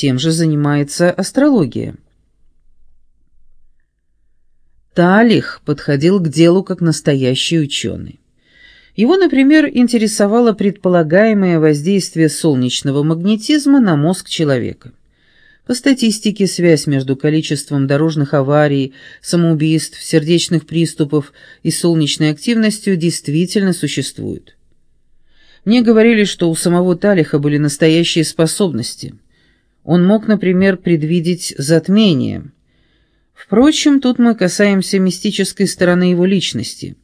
Тем же занимается астрология. Талих подходил к делу как настоящий ученый. Его, например, интересовало предполагаемое воздействие солнечного магнетизма на мозг человека. По статистике, связь между количеством дорожных аварий, самоубийств, сердечных приступов и солнечной активностью действительно существует. Мне говорили, что у самого Талиха были настоящие способности. Он мог, например, предвидеть затмение. Впрочем, тут мы касаемся мистической стороны его личности.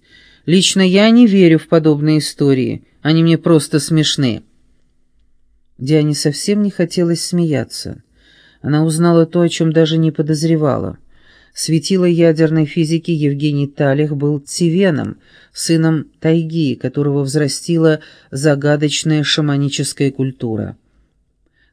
Лично я не верю в подобные истории, они мне просто смешны. Диане совсем не хотелось смеяться. Она узнала то, о чем даже не подозревала. Светило ядерной физики Евгений Талих был Цивеном, сыном тайги, которого взрастила загадочная шаманическая культура.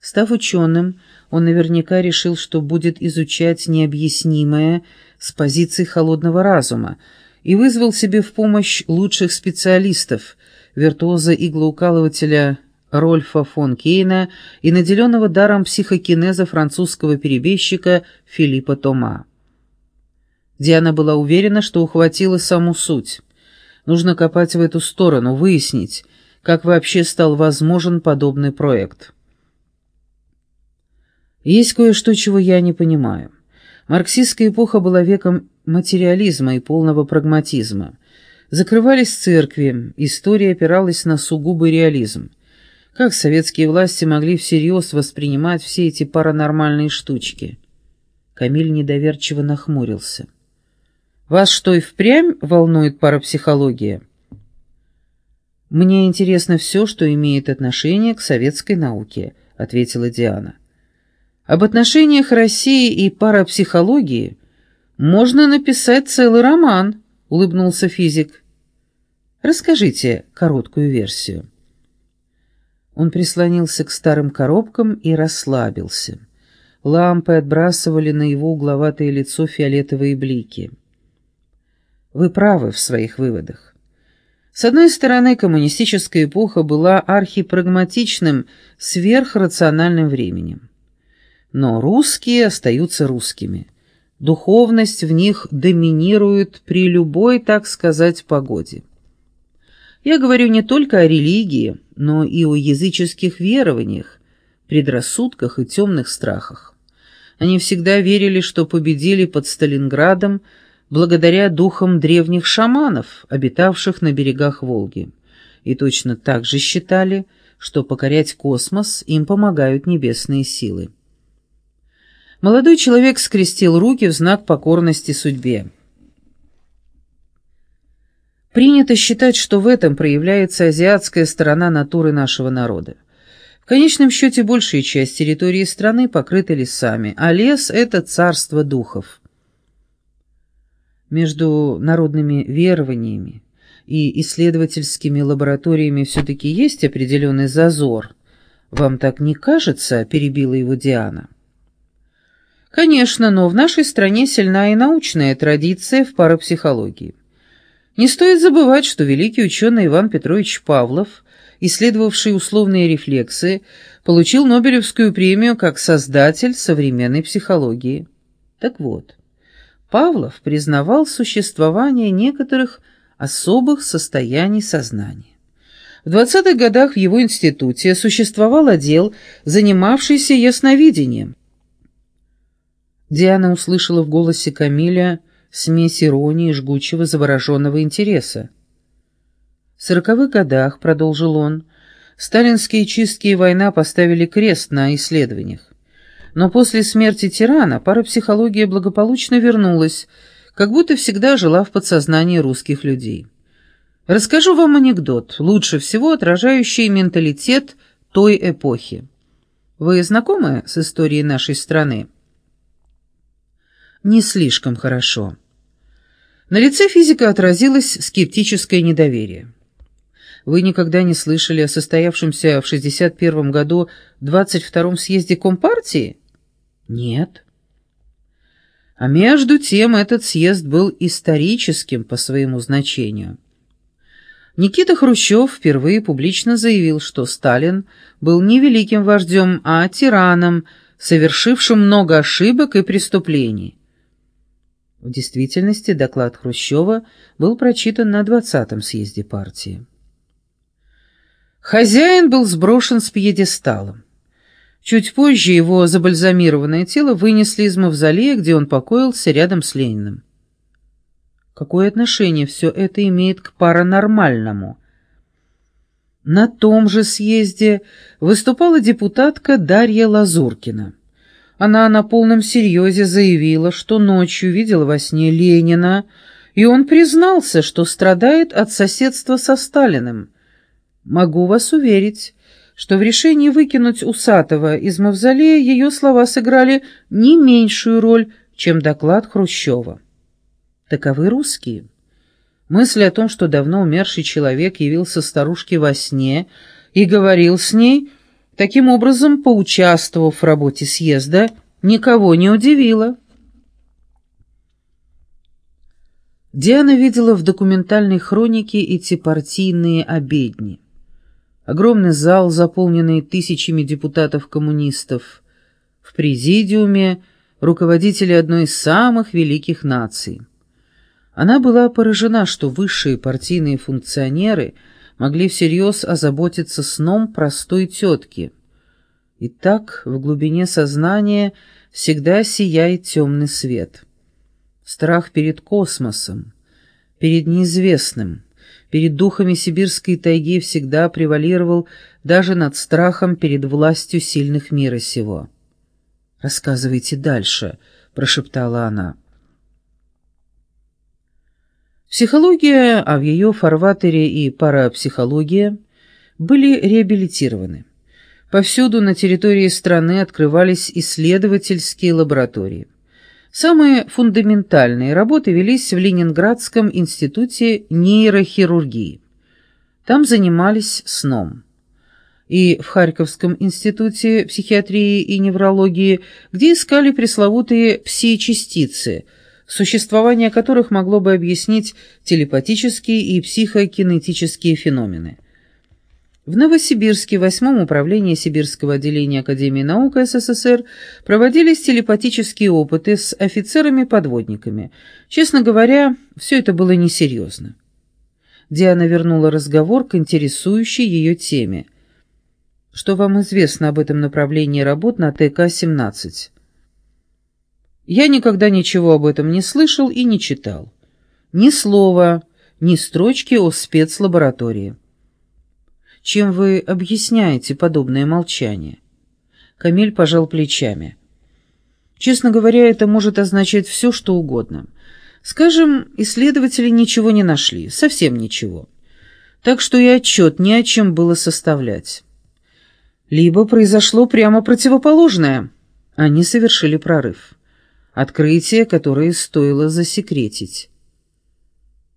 Став ученым, он наверняка решил, что будет изучать необъяснимое с позиции холодного разума, и вызвал себе в помощь лучших специалистов, виртуоза-иглоукалывателя Рольфа фон Кейна и наделенного даром психокинеза французского перебежчика Филиппа Тома. Диана была уверена, что ухватила саму суть. Нужно копать в эту сторону, выяснить, как вообще стал возможен подобный проект. Есть кое-что, чего я не понимаю. Марксистская эпоха была веком материализма и полного прагматизма. Закрывались церкви, история опиралась на сугубый реализм. Как советские власти могли всерьез воспринимать все эти паранормальные штучки? Камиль недоверчиво нахмурился. «Вас что, и впрямь волнует парапсихология?» «Мне интересно все, что имеет отношение к советской науке», — ответила Диана. «Об отношениях России и парапсихологии можно написать целый роман», — улыбнулся физик. «Расскажите короткую версию». Он прислонился к старым коробкам и расслабился. Лампы отбрасывали на его угловатое лицо фиолетовые блики. Вы правы в своих выводах. С одной стороны, коммунистическая эпоха была архипрагматичным, сверхрациональным временем. Но русские остаются русскими. Духовность в них доминирует при любой, так сказать, погоде. Я говорю не только о религии, но и о языческих верованиях, предрассудках и темных страхах. Они всегда верили, что победили под Сталинградом благодаря духам древних шаманов, обитавших на берегах Волги. И точно так же считали, что покорять космос им помогают небесные силы. Молодой человек скрестил руки в знак покорности судьбе. Принято считать, что в этом проявляется азиатская сторона натуры нашего народа. В конечном счете большая часть территории страны покрыта лесами, а лес — это царство духов. Между народными верованиями и исследовательскими лабораториями все-таки есть определенный зазор. «Вам так не кажется?» — перебила его Диана. «Конечно, но в нашей стране сильна и научная традиция в парапсихологии. Не стоит забывать, что великий ученый Иван Петрович Павлов, исследовавший условные рефлексы, получил Нобелевскую премию как создатель современной психологии. Так вот, Павлов признавал существование некоторых особых состояний сознания. В 20-х годах в его институте существовал отдел, занимавшийся ясновидением. Диана услышала в голосе Камиля смесь иронии и жгучего завороженного интереса. В сороковых годах, продолжил он, сталинские чистки и война поставили крест на исследованиях. Но после смерти тирана парапсихология благополучно вернулась, как будто всегда жила в подсознании русских людей. Расскажу вам анекдот, лучше всего отражающий менталитет той эпохи. Вы знакомы с историей нашей страны? Не слишком хорошо. На лице физика отразилось скептическое недоверие. Вы никогда не слышали о состоявшемся в 61 году 22-м съезде Компартии? Нет. А между тем этот съезд был историческим по своему значению. Никита Хрущев впервые публично заявил, что Сталин был не великим вождем, а тираном, совершившим много ошибок и преступлений. В действительности доклад Хрущева был прочитан на 20-м съезде партии. Хозяин был сброшен с пьедестала. Чуть позже его забальзамированное тело вынесли из мавзолея, где он покоился рядом с Лениным. Какое отношение все это имеет к паранормальному? На том же съезде выступала депутатка Дарья Лазуркина. Она на полном серьезе заявила, что ночью видела во сне Ленина, и он признался, что страдает от соседства со Сталиным. Могу вас уверить, что в решении выкинуть Усатого из мавзолея ее слова сыграли не меньшую роль, чем доклад Хрущева. Таковы русские. Мысль о том, что давно умерший человек явился старушке во сне и говорил с ней, таким образом, поучаствовав в работе съезда, никого не удивила. Диана видела в документальной хронике эти партийные обедни. Огромный зал, заполненный тысячами депутатов-коммунистов. В президиуме руководители одной из самых великих наций. Она была поражена, что высшие партийные функционеры могли всерьез озаботиться сном простой тетки. И так в глубине сознания всегда сияет темный свет. Страх перед космосом, перед неизвестным, перед духами сибирской тайги всегда превалировал даже над страхом перед властью сильных мира сего. «Рассказывайте дальше», — прошептала она. Психология, а в ее фарватере и парапсихология были реабилитированы. Повсюду на территории страны открывались исследовательские лаборатории. Самые фундаментальные работы велись в Ленинградском институте нейрохирургии. Там занимались сном. И в Харьковском институте психиатрии и неврологии, где искали пресловутые пси-частицы, существование которых могло бы объяснить телепатические и психокинетические феномены. В Новосибирске, восьмом управлении Сибирского отделения Академии наук СССР, проводились телепатические опыты с офицерами-подводниками. Честно говоря, все это было несерьезно. Диана вернула разговор к интересующей ее теме. «Что вам известно об этом направлении работ на ТК-17?» «Я никогда ничего об этом не слышал и не читал. Ни слова, ни строчки о спецлаборатории». Чем вы объясняете подобное молчание?» Камиль пожал плечами. «Честно говоря, это может означать все, что угодно. Скажем, исследователи ничего не нашли, совсем ничего. Так что и отчет ни о чем было составлять. Либо произошло прямо противоположное. Они совершили прорыв. Открытие, которое стоило засекретить.